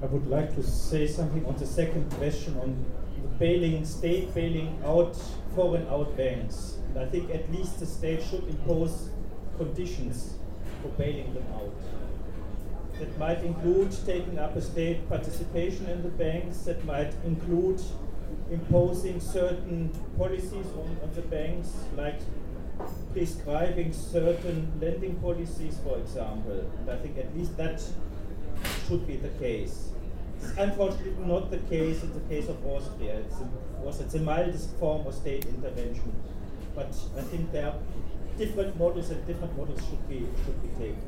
I would like to say something on the second question on the bailing, state bailing out foreign out banks. I think at least the state should impose conditions for bailing them out. That might include taking up a state participation in the banks, that might include imposing certain policies on, on the banks, like prescribing certain lending policies, for example. And I think at least that should be the case. It's unfortunately not the case in the case of Austria. It's a, it's the mildest form of state intervention. But I think there are different models and different models should be, should be taken.